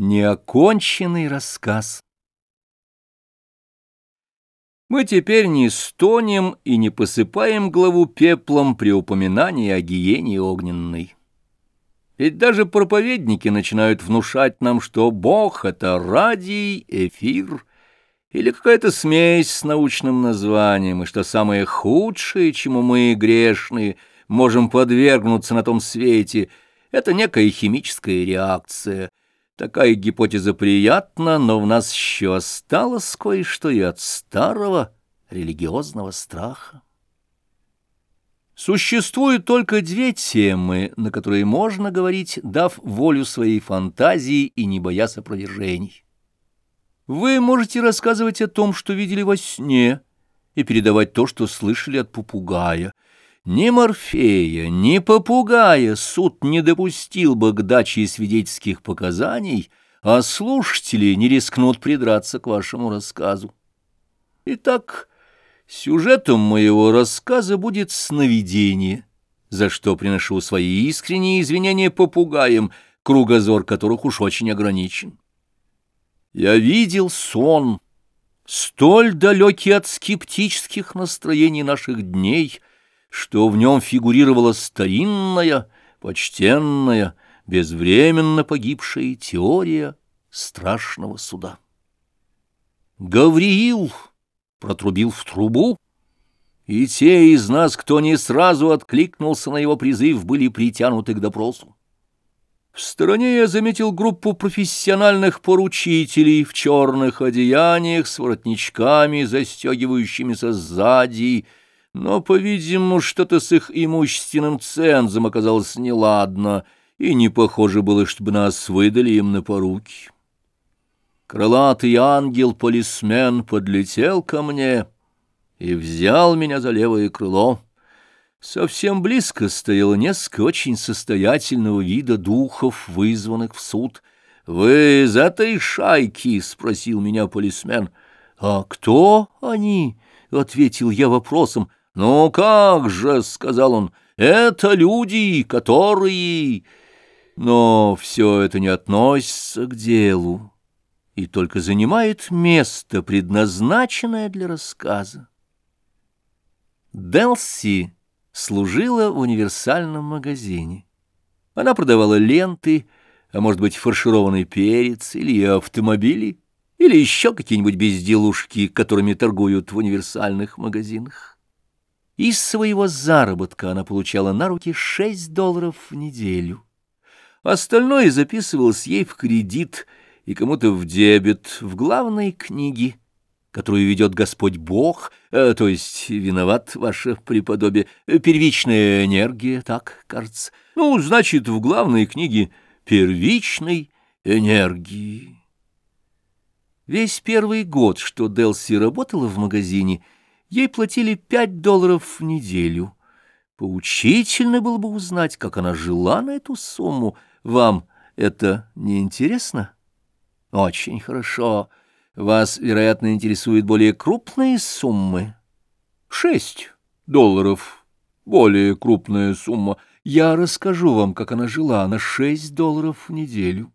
Неоконченный рассказ. Мы теперь не стонем и не посыпаем главу пеплом при упоминании о гиене огненной. Ведь даже проповедники начинают внушать нам, что Бог — это радий, эфир или какая-то смесь с научным названием, и что самое худшее, чему мы, грешные, можем подвергнуться на том свете — это некая химическая реакция. Такая гипотеза приятна, но в нас еще осталось кое-что и от старого религиозного страха. Существуют только две темы, на которые можно говорить, дав волю своей фантазии и не боясь опровержений. Вы можете рассказывать о том, что видели во сне, и передавать то, что слышали от попугая — ни Морфея, ни попугая суд не допустил бы к даче свидетельских показаний, а слушатели не рискнут придраться к вашему рассказу. Итак, сюжетом моего рассказа будет сновидение, за что приношу свои искренние извинения попугаям, кругозор которых уж очень ограничен. Я видел сон, столь далекий от скептических настроений наших дней — что в нем фигурировала старинная, почтенная, безвременно погибшая теория страшного суда. Гавриил протрубил в трубу, и те из нас, кто не сразу откликнулся на его призыв, были притянуты к допросу. В стороне я заметил группу профессиональных поручителей в черных одеяниях с воротничками, застегивающимися сзади, но, по-видимому, что-то с их имущественным цензом оказалось неладно, и не похоже было, чтобы нас выдали им на поруки. Крылатый ангел-полисмен подлетел ко мне и взял меня за левое крыло. Совсем близко стояло несколько очень состоятельного вида духов, вызванных в суд. «Вы из этой шайки?» — спросил меня полисмен. «А кто они?» — ответил я вопросом. «Ну как же», — сказал он, — «это люди, которые...» Но все это не относится к делу и только занимает место, предназначенное для рассказа. Делси служила в универсальном магазине. Она продавала ленты, а может быть фаршированный перец или автомобили, или еще какие-нибудь безделушки, которыми торгуют в универсальных магазинах. Из своего заработка она получала на руки 6 долларов в неделю. Остальное записывалось ей в кредит и кому-то в дебет в главной книге, которую ведет Господь Бог, э, то есть виноват ваше преподобие, первичная энергия, так, кажется. Ну, значит, в главной книге первичной энергии. Весь первый год, что Делси работала в магазине, — Ей платили пять долларов в неделю. Поучительно было бы узнать, как она жила на эту сумму. Вам это не интересно? Очень хорошо. Вас, вероятно, интересуют более крупные суммы. Шесть долларов. Более крупная сумма. Я расскажу вам, как она жила на шесть долларов в неделю.